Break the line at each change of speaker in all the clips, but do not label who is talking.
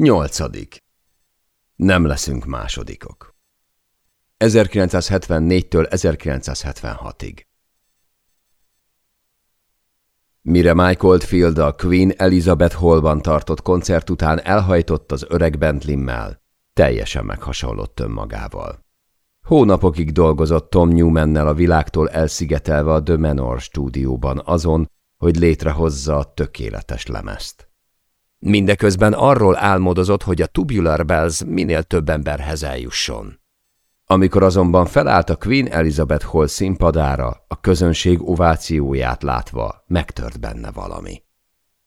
Nyolcadik. Nem leszünk másodikok. 1974-től 1976-ig. Mire Mike Oldfield a Queen Elizabeth Hallban tartott koncert után elhajtott az öreg Bentlimmel, teljesen meghasonlott önmagával. Hónapokig dolgozott Tom Newmannel a világtól elszigetelve a The Manor stúdióban azon, hogy létrehozza a tökéletes lemezt. Mindeközben arról álmodozott, hogy a Tubular Bells minél több emberhez eljusson. Amikor azonban felállt a Queen Elizabeth Hall színpadára, a közönség ovációját látva megtört benne valami.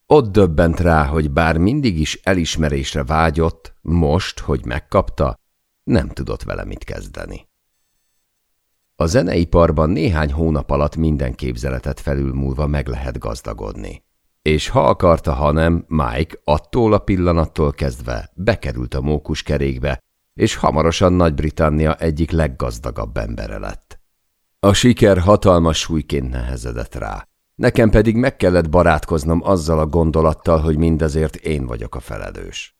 Ott döbbent rá, hogy bár mindig is elismerésre vágyott, most, hogy megkapta, nem tudott vele mit kezdeni. A zeneiparban néhány hónap alatt minden képzeletet felülmúlva meg lehet gazdagodni. És ha akarta, ha nem, Mike attól a pillanattól kezdve bekerült a mókuskerékbe, és hamarosan Nagy-Britannia egyik leggazdagabb embere lett. A siker hatalmas súlyként nehezedett rá. Nekem pedig meg kellett barátkoznom azzal a gondolattal, hogy mindezért én vagyok a felelős.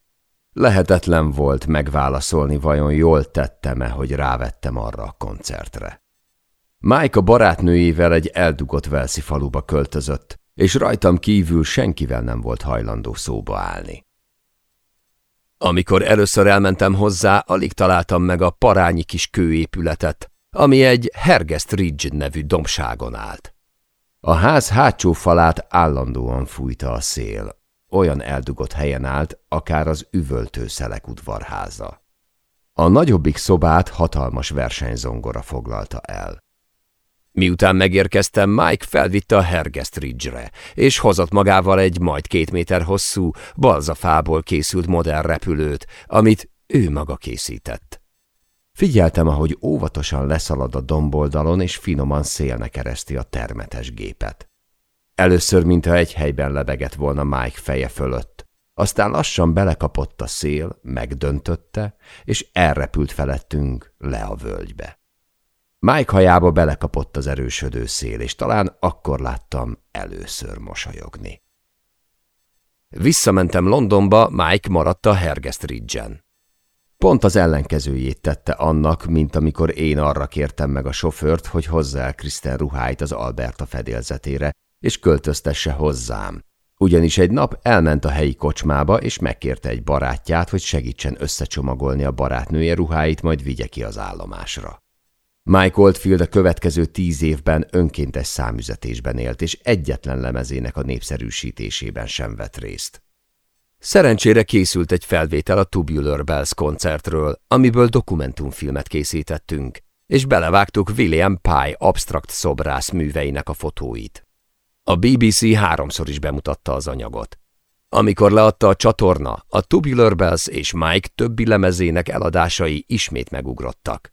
Lehetetlen volt megválaszolni, vajon jól tettem-e, hogy rávettem arra a koncertre. Mike a barátnőjével egy eldugott Velszi faluba költözött, és rajtam kívül senkivel nem volt hajlandó szóba állni. Amikor először elmentem hozzá, alig találtam meg a parányi kis kőépületet, ami egy Hergest Ridge nevű domságon állt. A ház hátsó falát állandóan fújta a szél, olyan eldugott helyen állt, akár az üvöltő szelek udvarháza. A nagyobbik szobát hatalmas versenyzongora foglalta el. Miután megérkeztem, Mike felvitte a Hergest Ridge-re, és hozott magával egy majd két méter hosszú, balzafából készült modern repülőt, amit ő maga készített. Figyeltem, ahogy óvatosan leszalad a domboldalon, és finoman szélne kereszti a termetes gépet. Először, mintha egy helyben lebegett volna Mike feje fölött, aztán lassan belekapott a szél, megdöntötte, és elrepült felettünk le a völgybe. Mike hajába belekapott az erősödő szél, és talán akkor láttam először mosolyogni. Visszamentem Londonba, Mike maradt a Hergest Ridge-en. Pont az ellenkezőjét tette annak, mint amikor én arra kértem meg a sofőrt, hogy hozza el Kristen ruháit az Alberta fedélzetére, és költöztesse hozzám. Ugyanis egy nap elment a helyi kocsmába, és megkérte egy barátját, hogy segítsen összecsomagolni a barátnője ruháit, majd vigye ki az állomásra. Mike Oldfield a következő tíz évben önkéntes számüzetésben élt, és egyetlen lemezének a népszerűsítésében sem vett részt. Szerencsére készült egy felvétel a Tubular Bells koncertről, amiből dokumentumfilmet készítettünk, és belevágtuk William Pye abstrakt szobrász műveinek a fotóit. A BBC háromszor is bemutatta az anyagot. Amikor leadta a csatorna, a Tubular Bells és Mike többi lemezének eladásai ismét megugrottak.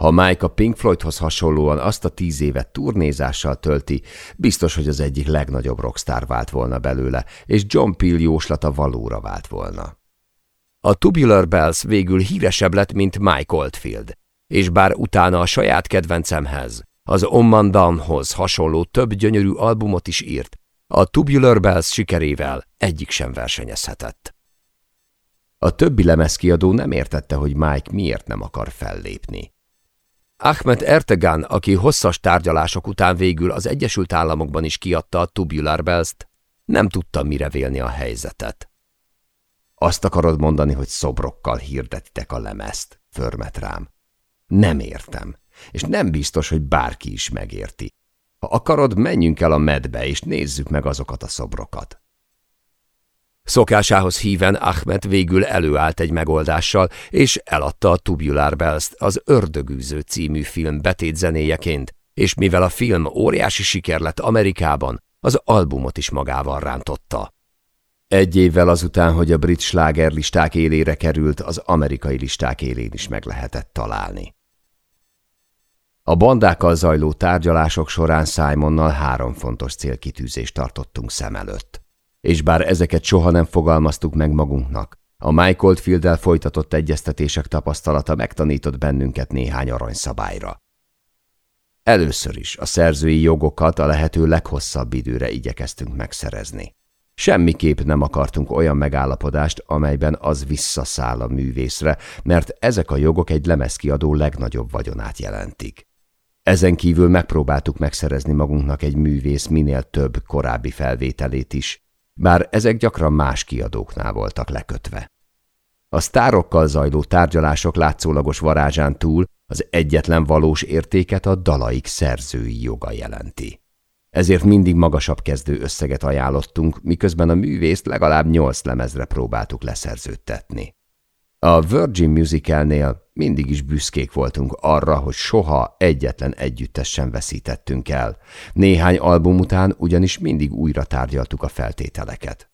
Ha Mike a Pink Floydhoz hasonlóan azt a tíz évet turnézással tölti, biztos, hogy az egyik legnagyobb rockstar vált volna belőle, és John Peel jóslata valóra vált volna. A Tubular Bells végül híresebb lett, mint Mike Oldfield, és bár utána a saját kedvencemhez, az Omman Downhoz hasonló több gyönyörű albumot is írt, a Tubular Bells sikerével egyik sem versenyezhetett. A többi lemezkiadó nem értette, hogy Mike miért nem akar fellépni. Ahmed Ertegan, aki hosszas tárgyalások után végül az Egyesült Államokban is kiadta a Tubular Bells-t, nem tudta mire vélni a helyzetet. Azt akarod mondani, hogy szobrokkal hirdetitek a lemezt, förmet rám. Nem értem, és nem biztos, hogy bárki is megérti. Ha akarod, menjünk el a medbe, és nézzük meg azokat a szobrokat. Szokásához híven Ahmed végül előállt egy megoldással, és eladta a Tubular bells az Ördögűző című film betétzenéjeként, és mivel a film óriási siker lett Amerikában, az albumot is magával rántotta. Egy évvel azután, hogy a brit slágerlisták élére került, az amerikai listák élén is meg lehetett találni. A bandákkal zajló tárgyalások során Simonnal három fontos célkitűzést tartottunk szem előtt és bár ezeket soha nem fogalmaztuk meg magunknak, a Mike Oldfield-el folytatott egyeztetések tapasztalata megtanított bennünket néhány aranyszabályra. Először is a szerzői jogokat a lehető leghosszabb időre igyekeztünk megszerezni. Semmiképp nem akartunk olyan megállapodást, amelyben az visszaszáll a művészre, mert ezek a jogok egy lemezkiadó legnagyobb vagyonát jelentik. Ezen kívül megpróbáltuk megszerezni magunknak egy művész minél több korábbi felvételét is, bár ezek gyakran más kiadóknál voltak lekötve. A sztárokkal zajló tárgyalások látszólagos varázsán túl az egyetlen valós értéket a dalaik szerzői joga jelenti. Ezért mindig magasabb kezdő összeget ajánlottunk, miközben a művészt legalább nyolc lemezre próbáltuk leszerződtetni. A Virgin Musicalnél mindig is büszkék voltunk arra, hogy soha egyetlen együttes sem veszítettünk el. Néhány album után ugyanis mindig újra tárgyaltuk a feltételeket.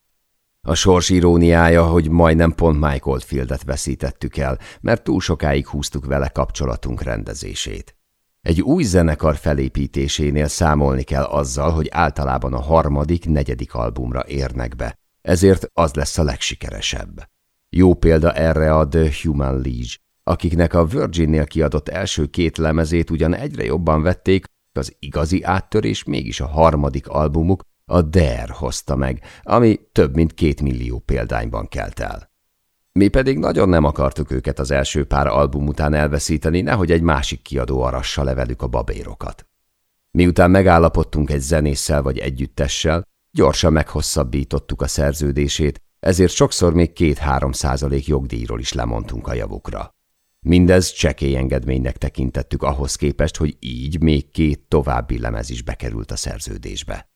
A sors iróniája, hogy majdnem pont Mike Oldfieldet veszítettük el, mert túl sokáig húztuk vele kapcsolatunk rendezését. Egy új zenekar felépítésénél számolni kell azzal, hogy általában a harmadik, negyedik albumra érnek be, ezért az lesz a legsikeresebb. Jó példa erre a The Human League, akiknek a Virginnél kiadott első két lemezét ugyan egyre jobban vették, az igazi áttörés mégis a harmadik albumuk, a Dare hozta meg, ami több mint két millió példányban kelt el. Mi pedig nagyon nem akartuk őket az első pár album után elveszíteni, nehogy egy másik kiadó arassa levelük a babérokat. Miután megállapodtunk egy zenésszel vagy együttessel, gyorsan meghosszabbítottuk a szerződését, ezért sokszor még két-három százalék jogdíjról is lemondtunk a javukra. Mindez csekély engedménynek tekintettük ahhoz képest, hogy így még két további lemez is bekerült a szerződésbe.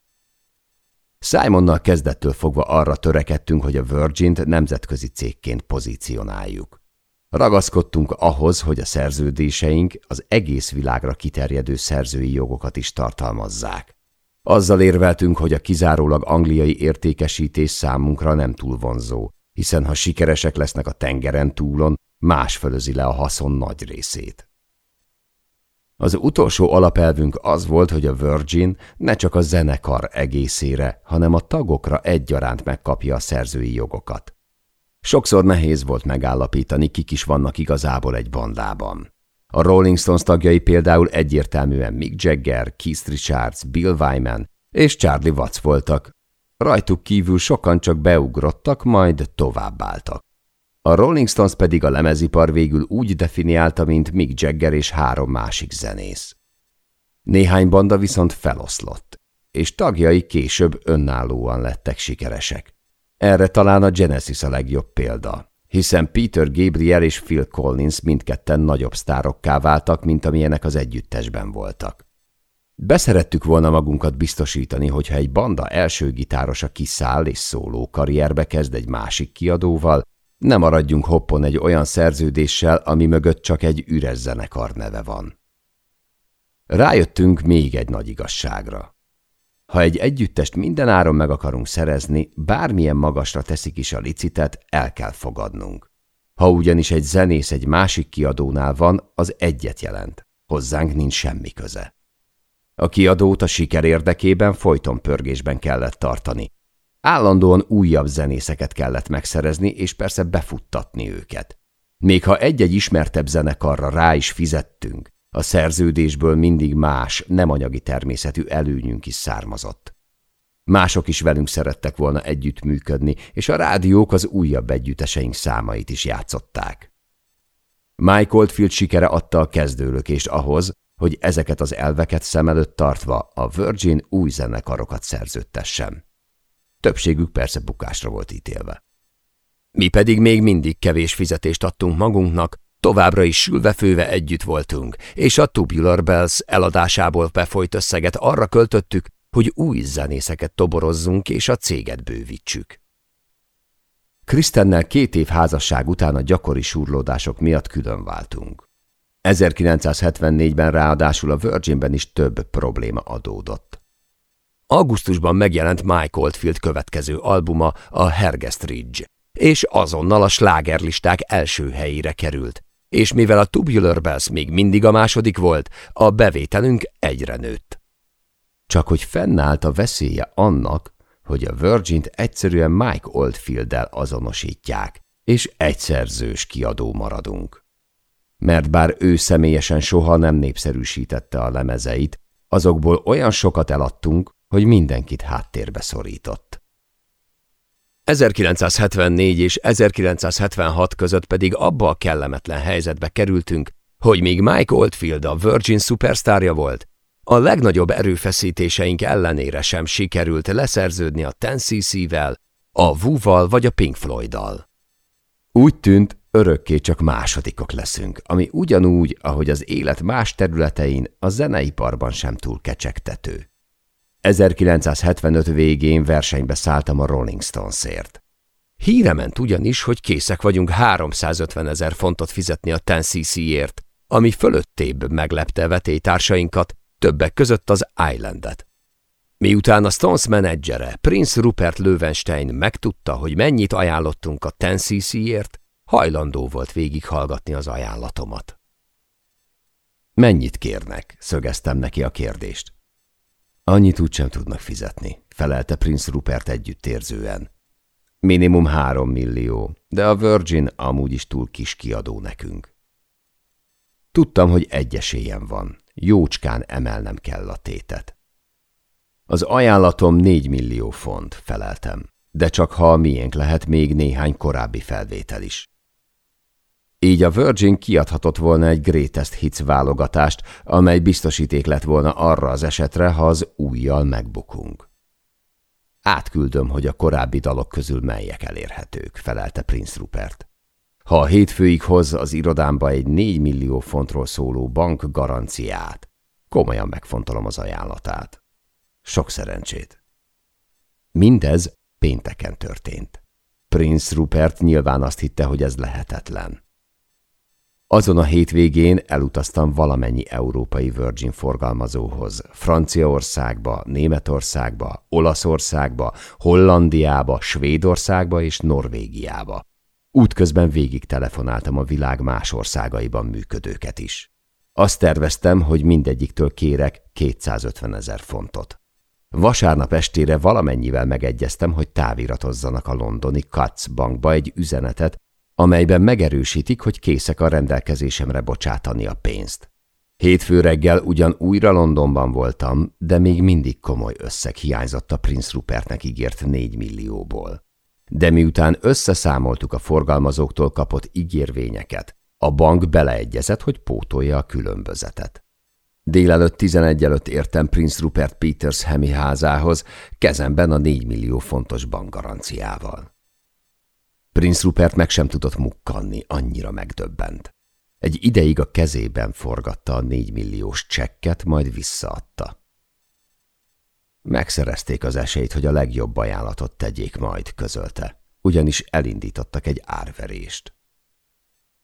Simonnal kezdettől fogva arra törekedtünk, hogy a Virgin-t nemzetközi cégként pozícionáljuk. Ragaszkodtunk ahhoz, hogy a szerződéseink az egész világra kiterjedő szerzői jogokat is tartalmazzák. Azzal érveltünk, hogy a kizárólag angliai értékesítés számunkra nem túl vonzó, hiszen ha sikeresek lesznek a tengeren túlon, más fölözi le a haszon nagy részét. Az utolsó alapelvünk az volt, hogy a Virgin ne csak a zenekar egészére, hanem a tagokra egyaránt megkapja a szerzői jogokat. Sokszor nehéz volt megállapítani, kik is vannak igazából egy bandában. A Rolling Stones tagjai például egyértelműen Mick Jagger, Keith Richards, Bill Wyman és Charlie Watts voltak. Rajtuk kívül sokan csak beugrottak, majd továbbáltak. A Rolling Stones pedig a lemezipar végül úgy definiálta, mint Mick Jagger és három másik zenész. Néhány banda viszont feloszlott, és tagjai később önállóan lettek sikeresek. Erre talán a Genesis a legjobb példa, hiszen Peter Gabriel és Phil Collins mindketten nagyobb sztárokká váltak, mint amilyenek az együttesben voltak. Beszerettük volna magunkat biztosítani, hogyha egy banda első gitárosa kiszáll és szóló karrierbe kezd egy másik kiadóval, ne maradjunk hoppon egy olyan szerződéssel, ami mögött csak egy üres zenekar neve van. Rájöttünk még egy nagy igazságra. Ha egy együttest minden áron meg akarunk szerezni, bármilyen magasra teszik is a licitet, el kell fogadnunk. Ha ugyanis egy zenész egy másik kiadónál van, az egyet jelent. Hozzánk nincs semmi köze. A kiadót a siker érdekében folyton pörgésben kellett tartani, Állandóan újabb zenészeket kellett megszerezni, és persze befuttatni őket. Még ha egy-egy ismertebb zenekarra rá is fizettünk, a szerződésből mindig más, nem anyagi természetű előnyünk is származott. Mások is velünk szerettek volna együttműködni, és a rádiók az újabb együtteseink számait is játszották. Mike Oldfield sikere adta a kezdőlökést ahhoz, hogy ezeket az elveket szem előtt tartva a Virgin új zenekarokat szerződtessen. Többségük persze bukásra volt ítélve. Mi pedig még mindig kevés fizetést adtunk magunknak, továbbra is sülve-főve együtt voltunk, és a Tubular Bells eladásából befolyt összeget arra költöttük, hogy új zenészeket toborozzunk és a céget bővítsük. Krisztennel két év házasság után a gyakori surlódások miatt külön váltunk. 1974-ben ráadásul a Virginben is több probléma adódott. Augusztusban megjelent Mike Oldfield következő albuma, a Hergest Ridge, és azonnal a slágerlisták első helyére került. És mivel a Tubular Bells még mindig a második volt, a bevételünk egyre nőtt. Csak hogy fennállt a veszélye annak, hogy a Virgin-t egyszerűen Mike Oldfield-del azonosítják, és egyszerzős kiadó maradunk. Mert bár ő személyesen soha nem népszerűsítette a lemezeit, azokból olyan sokat eladtunk, hogy mindenkit háttérbe szorított. 1974 és 1976 között pedig abba a kellemetlen helyzetbe kerültünk, hogy míg Mike Oldfield a Virgin szupersztárja volt, a legnagyobb erőfeszítéseink ellenére sem sikerült leszerződni a Ten-CC-vel, a Wu-val vagy a Pink Floyd-dal. Úgy tűnt, örökké csak másodikok leszünk, ami ugyanúgy, ahogy az élet más területein a zeneiparban sem túl kecsegtető. 1975 végén versenybe szálltam a Rolling Stonesért. Híre ment ugyanis, hogy készek vagyunk 350 ezer fontot fizetni a Ten ért ami fölöttébb meglepte vetélytársainkat, többek között az Islandet. Miután a Stones menedzsere, Prince Rupert Löwenstein megtudta, hogy mennyit ajánlottunk a Ten ért hajlandó volt végighallgatni az ajánlatomat. Mennyit kérnek? szögeztem neki a kérdést. Annyit úgysem tudnak fizetni, felelte Prince Rupert együttérzően. Minimum három millió, de a Virgin amúgy is túl kis kiadó nekünk. Tudtam, hogy egy esélyem van, jócskán emelnem kell a tétet. Az ajánlatom négy millió font, feleltem, de csak ha a miénk lehet még néhány korábbi felvétel is. Így a Virgin kiadhatott volna egy Greatest Hits válogatást, amely biztosíték lett volna arra az esetre, ha az újjal megbukunk. Átküldöm, hogy a korábbi dalok közül melyek elérhetők, felelte Prince Rupert. Ha a hétfőig hoz az irodámba egy 4 millió fontról szóló bank garanciát, komolyan megfontolom az ajánlatát. Sok szerencsét. Mindez pénteken történt. Prince Rupert nyilván azt hitte, hogy ez lehetetlen. Azon a hétvégén elutaztam valamennyi európai Virgin forgalmazóhoz, Franciaországba, Németországba, Olaszországba, Hollandiába, Svédországba és Norvégiába. Útközben végig telefonáltam a világ más országaiban működőket is. Azt terveztem, hogy mindegyiktől kérek 250 ezer fontot. Vasárnap estére valamennyivel megegyeztem, hogy táviratozzanak a londoni Katz bankba egy üzenetet, amelyben megerősítik, hogy készek a rendelkezésemre bocsátani a pénzt. Hétfő reggel ugyan újra Londonban voltam, de még mindig komoly összeg hiányzott a Prince Rupertnek ígért négy millióból. De miután összeszámoltuk a forgalmazóktól kapott ígérvényeket, a bank beleegyezett, hogy pótolja a különbözetet. Délelőtt 11 előtt értem Prince Rupert Peters házához, kezemben a 4 millió fontos bankgaranciával. Prince Rupert meg sem tudott mukkanni, annyira megdöbbent. Egy ideig a kezében forgatta a négymilliós csekket, majd visszaadta. Megszerezték az esélyt, hogy a legjobb ajánlatot tegyék majd, közölte, ugyanis elindítottak egy árverést.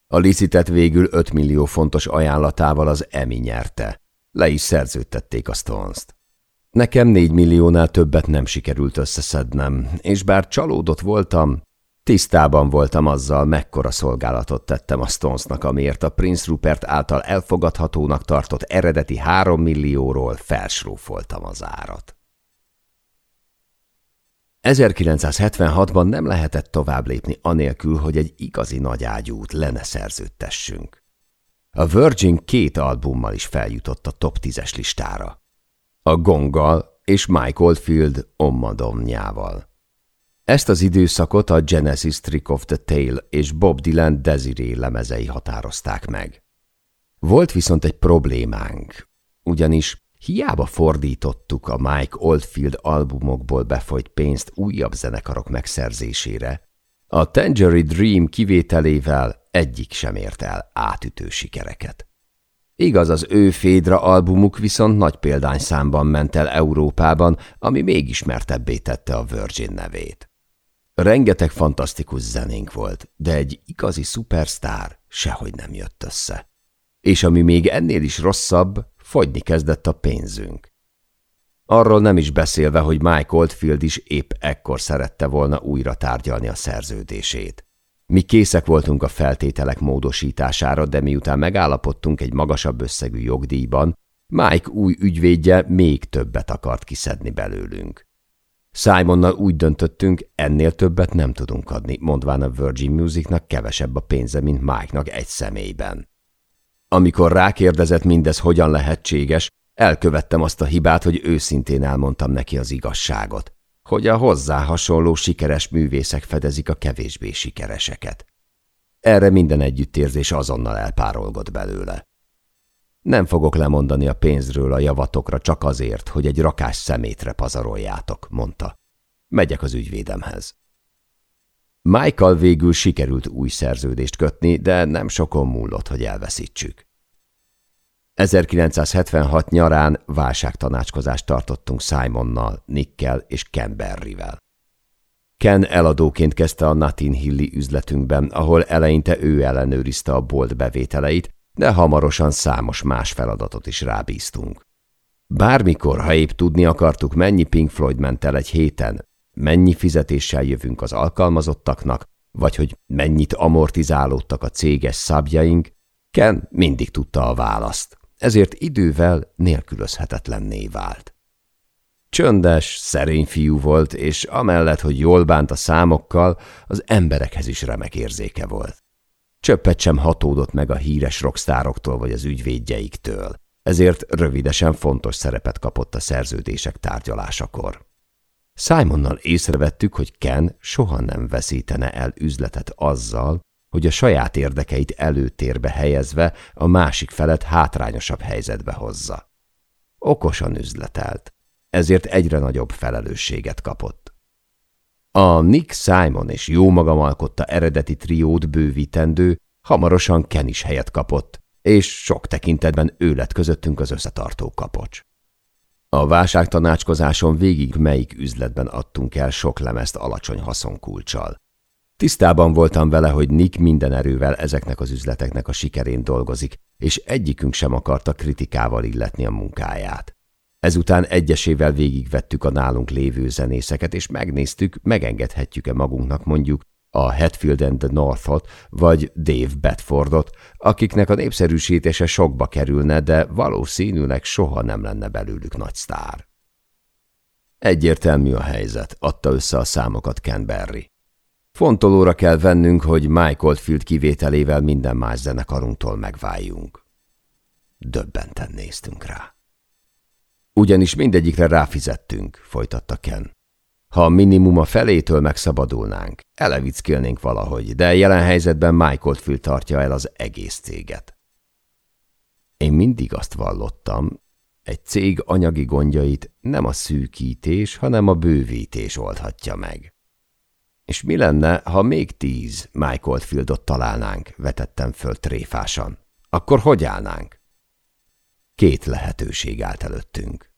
A licitet végül 5 millió fontos ajánlatával az Emi nyerte. Le is szerződtették a Stones-t. Nekem 4 milliónál többet nem sikerült összeszednem, és bár csalódott voltam, Tisztában voltam azzal, mekkora szolgálatot tettem a Stonesnak, amiért a Prince Rupert által elfogadhatónak tartott eredeti három millióról felsrófoltam az árat. 1976-ban nem lehetett tovább lépni anélkül, hogy egy igazi nagyágyút lenne szerződtessünk. A Virgin két albummal is feljutott a top 10-es listára. A Gonggal és Mike Oldfield Ommadomnyával. Ezt az időszakot a Genesis Trick of the Tail és Bob Dylan Desiree lemezei határozták meg. Volt viszont egy problémánk, ugyanis hiába fordítottuk a Mike Oldfield albumokból befolyt pénzt újabb zenekarok megszerzésére, a Tangerine Dream kivételével egyik sem ért el átütő sikereket. Igaz, az ő Fédra albumuk viszont nagy példányszámban ment el Európában, ami még ismertebbé tette a Virgin nevét. Rengeteg fantasztikus zenénk volt, de egy igazi szupersztár sehogy nem jött össze. És ami még ennél is rosszabb, fogyni kezdett a pénzünk. Arról nem is beszélve, hogy Mike Oldfield is épp ekkor szerette volna újra tárgyalni a szerződését. Mi készek voltunk a feltételek módosítására, de miután megállapodtunk egy magasabb összegű jogdíjban, Mike új ügyvédje még többet akart kiszedni belőlünk. Simonnal úgy döntöttünk, ennél többet nem tudunk adni, mondván a Virgin Musicnak kevesebb a pénze, mint Mike-nak egy személyben. Amikor rákérdezett mindez hogyan lehetséges, elkövettem azt a hibát, hogy őszintén elmondtam neki az igazságot. hogy a hozzá hasonló sikeres művészek fedezik a kevésbé sikereseket. Erre minden együttérzés azonnal elpárolgott belőle. Nem fogok lemondani a pénzről a javatokra csak azért, hogy egy rakás szemétre pazaroljátok, mondta. Megyek az ügyvédemhez. Michael végül sikerült új szerződést kötni, de nem sokon múlott, hogy elveszítsük. 1976 nyarán válságtanácskozást tartottunk Simonnal, Nickkel és Ken Berryvel. Ken eladóként kezdte a Natin Hilli üzletünkben, ahol eleinte ő ellenőrizte a bolt bevételeit, de hamarosan számos más feladatot is rábíztunk. Bármikor, ha épp tudni akartuk, mennyi Pink Floyd ment el egy héten, mennyi fizetéssel jövünk az alkalmazottaknak, vagy hogy mennyit amortizálódtak a céges szabjaink, Ken mindig tudta a választ, ezért idővel nélkülözhetetlenné vált. Csöndes, szerény fiú volt, és amellett, hogy jól bánt a számokkal, az emberekhez is remek érzéke volt. Csöppet sem hatódott meg a híres rockstároktól vagy az ügyvédjeiktől, ezért rövidesen fontos szerepet kapott a szerződések tárgyalásakor. Simonnal észrevettük, hogy Ken soha nem veszítene el üzletet azzal, hogy a saját érdekeit előtérbe helyezve a másik felet hátrányosabb helyzetbe hozza. Okosan üzletelt, ezért egyre nagyobb felelősséget kapott. A Nick Simon és jó magam alkotta eredeti triót bővítendő, hamarosan Ken is helyet kapott, és sok tekintetben ő lett közöttünk az összetartó kapocs. A válságtanácskozáson végig melyik üzletben adtunk el sok lemezt alacsony haszonkulcsal. Tisztában voltam vele, hogy Nick minden erővel ezeknek az üzleteknek a sikerén dolgozik, és egyikünk sem akarta kritikával illetni a munkáját. Ezután egyesével végigvettük a nálunk lévő zenészeket, és megnéztük, megengedhetjük-e magunknak mondjuk a Hatfield and the Northot, vagy Dave Bedfordot, akiknek a népszerűsítése sokba kerülne, de valószínűleg soha nem lenne belőlük nagy sztár. Egyértelmű a helyzet, adta össze a számokat Ken Berry. Fontolóra kell vennünk, hogy Michael Field kivételével minden más zenekarunktól megváljunk. Döbbenten néztünk rá. Ugyanis mindegyikre ráfizettünk, folytatta Ken. Ha a minimum a felétől megszabadulnánk, elevickélnénk valahogy, de jelen helyzetben Michael Field tartja el az egész céget. Én mindig azt vallottam, egy cég anyagi gondjait nem a szűkítés, hanem a bővítés oldhatja meg. És mi lenne, ha még tíz Michael Fieldot találnánk, vetettem föl tréfásan. Akkor hogy állnánk? Két lehetőség állt előttünk.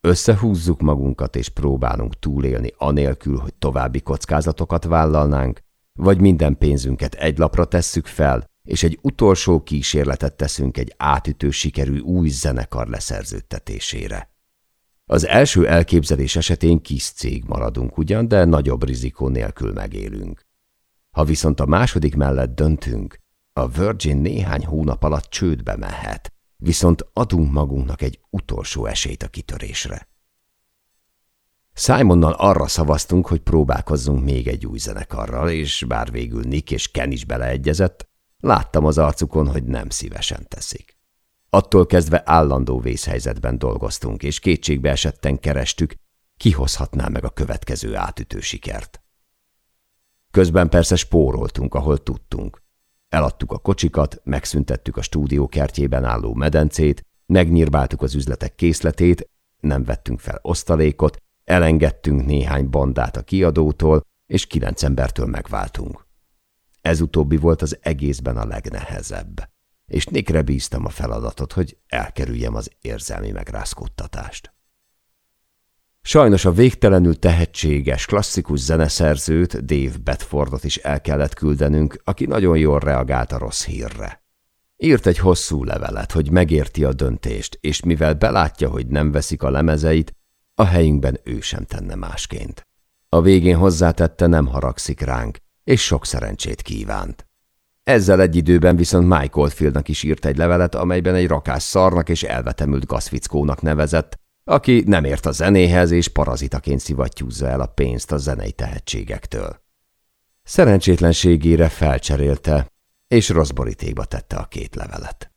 Összehúzzuk magunkat és próbálunk túlélni anélkül, hogy további kockázatokat vállalnánk, vagy minden pénzünket egy lapra tesszük fel, és egy utolsó kísérletet teszünk egy átütő sikerű új zenekar leszerződtetésére. Az első elképzelés esetén kis cég maradunk ugyan, de nagyobb rizikó nélkül megélünk. Ha viszont a második mellett döntünk, a Virgin néhány hónap alatt csődbe mehet, viszont adunk magunknak egy utolsó esélyt a kitörésre. Simonnal arra szavaztunk, hogy próbálkozzunk még egy új zenekarral, és bár végül Nick és Ken is beleegyezett, láttam az arcukon, hogy nem szívesen teszik. Attól kezdve állandó vészhelyzetben dolgoztunk, és kétségbe esetten kerestük, kihozhatná meg a következő átütő sikert. Közben persze spóroltunk, ahol tudtunk. Eladtuk a kocsikat, megszüntettük a stúdió kertjében álló medencét, megnyírbáltuk az üzletek készletét, nem vettünk fel osztalékot, elengedtünk néhány bandát a kiadótól, és kilenc embertől megváltunk. Ez utóbbi volt az egészben a legnehezebb és Nickre bíztam a feladatot, hogy elkerüljem az érzelmi megrázkódtatást. Sajnos a végtelenül tehetséges, klasszikus zeneszerzőt, Dave Bedfordot is el kellett küldenünk, aki nagyon jól reagált a rossz hírre. Írt egy hosszú levelet, hogy megérti a döntést, és mivel belátja, hogy nem veszik a lemezeit, a helyünkben ő sem tenne másként. A végén hozzátette, nem haragszik ránk, és sok szerencsét kívánt. Ezzel egy időben viszont Mike Oldfieldnak is írt egy levelet, amelyben egy rakás szarnak és elvetemült gazfickónak nevezett, aki nem ért a zenéhez és parazitaként szivattyúzza el a pénzt a zenei tehetségektől. Szerencsétlenségére felcserélte, és rossz borítékba tette a két levelet.